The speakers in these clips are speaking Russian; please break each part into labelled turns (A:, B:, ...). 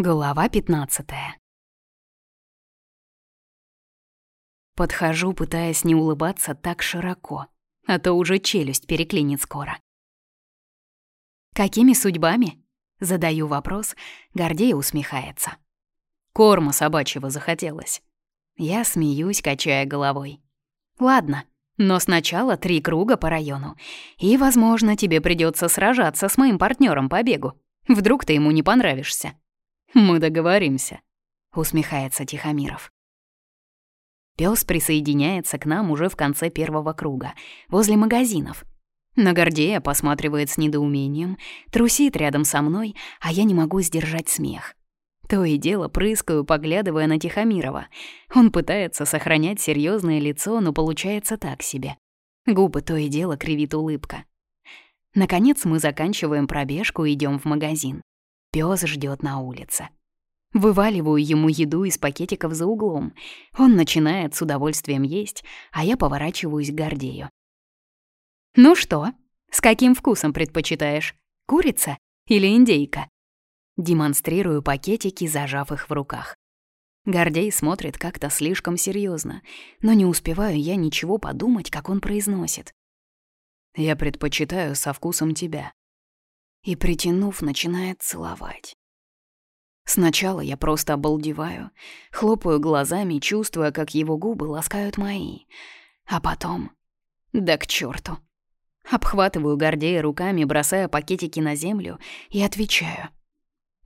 A: Глава 15 Подхожу, пытаясь не улыбаться так широко, а то уже челюсть переклинит скоро. «Какими судьбами?» — задаю вопрос, Гордей усмехается. Корма собачьего захотелось. Я смеюсь, качая головой. «Ладно, но сначала три круга по району, и, возможно, тебе придется сражаться с моим партнером по бегу. Вдруг ты ему не понравишься». «Мы договоримся», — усмехается Тихомиров. Пёс присоединяется к нам уже в конце первого круга, возле магазинов. На Гордея посматривает с недоумением, трусит рядом со мной, а я не могу сдержать смех. То и дело прыскаю, поглядывая на Тихомирова. Он пытается сохранять серьезное лицо, но получается так себе. Губы то и дело кривит улыбка. Наконец мы заканчиваем пробежку и идем в магазин. Пёс ждёт на улице. Вываливаю ему еду из пакетиков за углом. Он начинает с удовольствием есть, а я поворачиваюсь к Гордею. «Ну что, с каким вкусом предпочитаешь? Курица или индейка?» Демонстрирую пакетики, зажав их в руках. Гордей смотрит как-то слишком серьезно, но не успеваю я ничего подумать, как он произносит. «Я предпочитаю со вкусом тебя», и, притянув, начинает целовать. Сначала я просто обалдеваю, хлопаю глазами, чувствуя, как его губы ласкают мои. А потом... Да к черту. Обхватываю Гордея руками, бросая пакетики на землю и отвечаю.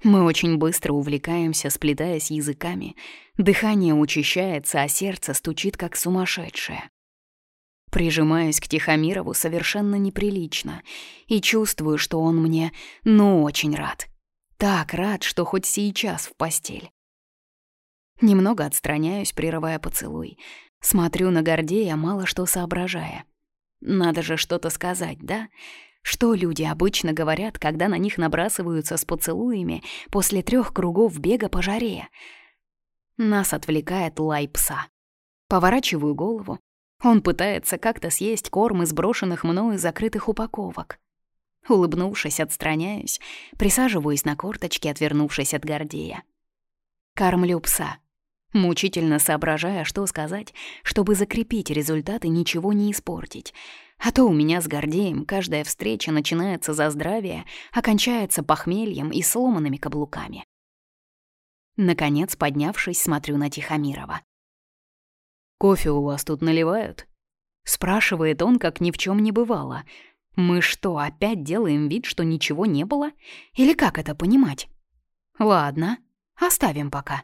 A: Мы очень быстро увлекаемся, сплетаясь языками. Дыхание учащается, а сердце стучит, как сумасшедшее. Прижимаюсь к Тихомирову совершенно неприлично и чувствую, что он мне, ну, очень рад. Так рад, что хоть сейчас в постель. Немного отстраняюсь, прерывая поцелуй. Смотрю на Гордея, мало что соображая. Надо же что-то сказать, да? Что люди обычно говорят, когда на них набрасываются с поцелуями после трех кругов бега по жаре? Нас отвлекает лай пса. Поворачиваю голову, он пытается как-то съесть корм из брошенных мною закрытых упаковок. Улыбнувшись, отстраняюсь, присаживаюсь на корточки, отвернувшись от Гордея. Кормлю пса, мучительно соображая, что сказать, чтобы закрепить результат и ничего не испортить. А то у меня с Гордеем каждая встреча начинается за здравие, окончается похмельем и сломанными каблуками. Наконец, поднявшись, смотрю на Тихомирова. «Кофе у вас тут наливают?» Спрашивает он, как ни в чем не бывало. «Мы что, опять делаем вид, что ничего не было? Или как это понимать?» «Ладно, оставим пока».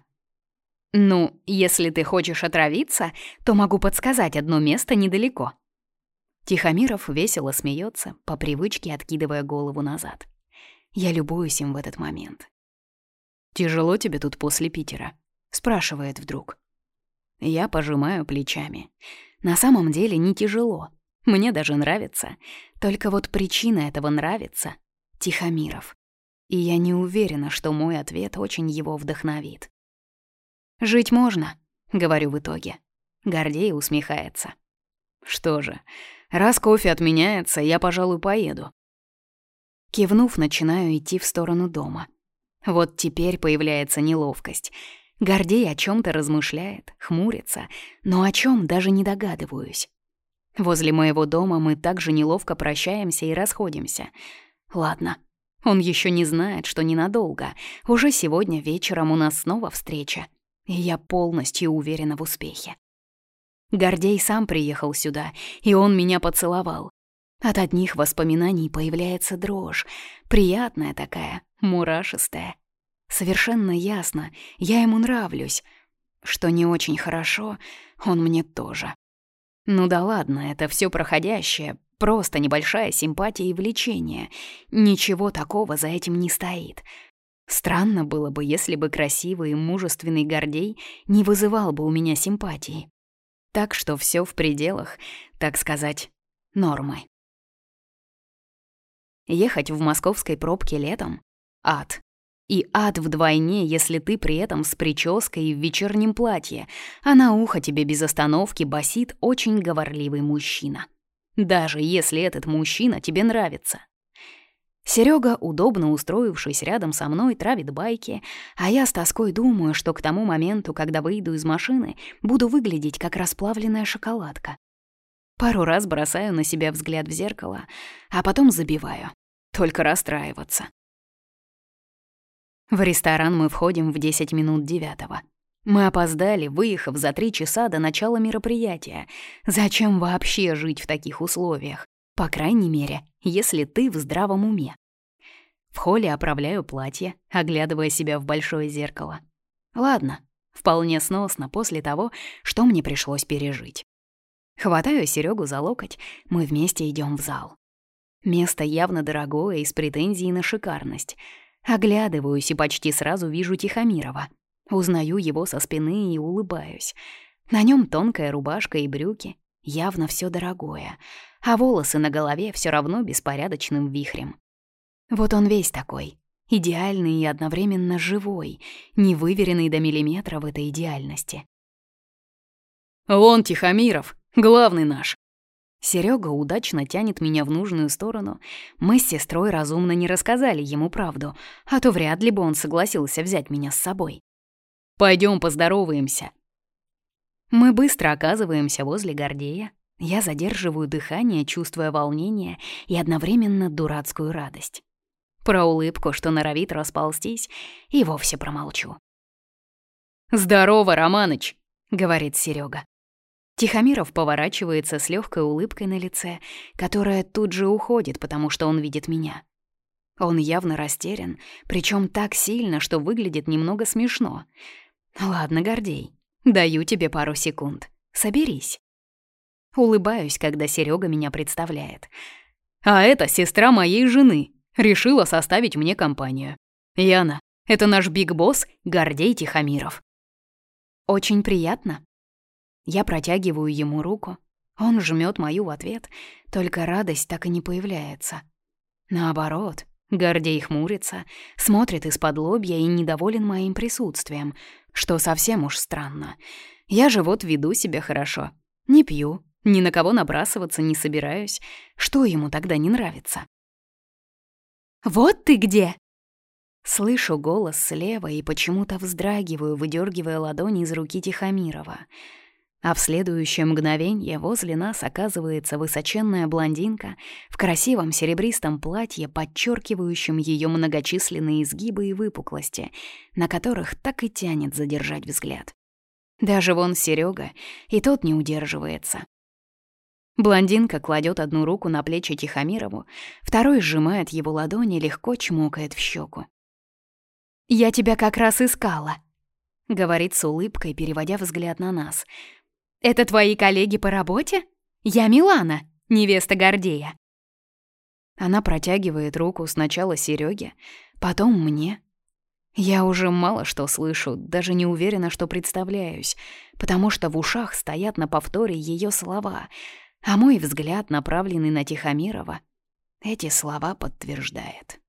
A: «Ну, если ты хочешь отравиться, то могу подсказать одно место недалеко». Тихомиров весело смеется, по привычке откидывая голову назад. Я любуюсь им в этот момент. «Тяжело тебе тут после Питера?» — спрашивает вдруг. Я пожимаю плечами. На самом деле не тяжело. Мне даже нравится. Только вот причина этого нравится — Тихомиров. И я не уверена, что мой ответ очень его вдохновит. «Жить можно», — говорю в итоге. Гордей усмехается. «Что же, раз кофе отменяется, я, пожалуй, поеду». Кивнув, начинаю идти в сторону дома. Вот теперь появляется неловкость — Гордей о чем то размышляет, хмурится, но о чем даже не догадываюсь. Возле моего дома мы также неловко прощаемся и расходимся. Ладно, он еще не знает, что ненадолго. Уже сегодня вечером у нас снова встреча, и я полностью уверена в успехе. Гордей сам приехал сюда, и он меня поцеловал. От одних воспоминаний появляется дрожь, приятная такая, мурашистая. Совершенно ясно, я ему нравлюсь. Что не очень хорошо, он мне тоже. Ну да ладно, это все проходящее, просто небольшая симпатия и влечение. Ничего такого за этим не стоит. Странно было бы, если бы красивый и мужественный Гордей не вызывал бы у меня симпатии. Так что все в пределах, так сказать, нормы. Ехать в московской пробке летом — ад. И ад вдвойне, если ты при этом с прической и в вечернем платье, а на ухо тебе без остановки басит очень говорливый мужчина. Даже если этот мужчина тебе нравится. Серега, удобно устроившись рядом со мной, травит байки, а я с тоской думаю, что к тому моменту, когда выйду из машины, буду выглядеть как расплавленная шоколадка. Пару раз бросаю на себя взгляд в зеркало, а потом забиваю. Только расстраиваться. В ресторан мы входим в 10 минут девятого. Мы опоздали, выехав за три часа до начала мероприятия. Зачем вообще жить в таких условиях? По крайней мере, если ты в здравом уме. В холле оправляю платье, оглядывая себя в большое зеркало. Ладно, вполне сносно после того, что мне пришлось пережить. Хватаю Серегу за локоть, мы вместе идем в зал. Место явно дорогое и с претензией на шикарность. Оглядываюсь и почти сразу вижу Тихомирова. Узнаю его со спины и улыбаюсь. На нем тонкая рубашка и брюки, явно все дорогое — а волосы на голове все равно беспорядочным вихрем. Вот он весь такой, идеальный и одновременно живой, не выверенный до миллиметра в этой идеальности.
B: «Он Тихомиров, главный наш!»
A: Серега удачно тянет меня в нужную сторону. Мы с сестрой разумно не рассказали ему правду, а то вряд ли бы он согласился взять меня с собой.
B: Пойдем поздороваемся.
A: Мы быстро оказываемся возле Гордея, я задерживаю дыхание, чувствуя волнение и одновременно дурацкую радость. Про улыбку, что норовит расползтись, и вовсе промолчу.
B: «Здорово, Романыч!» — говорит Серега.
A: Тихомиров поворачивается с легкой улыбкой на лице, которая тут же уходит, потому что он видит меня. Он явно растерян, причем так сильно, что выглядит немного смешно. «Ладно, Гордей, даю тебе пару секунд. Соберись». Улыбаюсь, когда Серега меня представляет.
B: А это сестра моей жены. Решила составить мне компанию. Яна, это наш биг-босс Гордей Тихомиров.
A: Очень приятно. Я протягиваю ему руку. Он жмет мою в ответ, только радость так и не появляется. Наоборот, Гордей хмурится, смотрит из-под лобья и недоволен моим присутствием, что совсем уж странно. Я же вот веду себя хорошо. Не пью, ни на кого набрасываться не собираюсь. Что ему тогда не нравится? «Вот ты где!» Слышу голос слева и почему-то вздрагиваю, выдергивая ладони из руки Тихомирова. А в следующее мгновение возле нас оказывается высоченная блондинка в красивом серебристом платье, подчеркивающем ее многочисленные изгибы и выпуклости, на которых так и тянет задержать взгляд. Даже вон Серега, и тот не удерживается. Блондинка кладет одну руку на плечи Тихомирову, второй сжимает его ладони и легко чмокает в щеку. «Я тебя как раз искала», — говорит с улыбкой, переводя взгляд на нас. «Это твои коллеги по работе? Я Милана, невеста Гордея». Она протягивает руку сначала Сереге, потом мне. Я уже мало что слышу, даже не уверена, что представляюсь, потому что в ушах стоят на повторе ее слова — а мой взгляд, направленный на Тихомирова, эти слова подтверждает.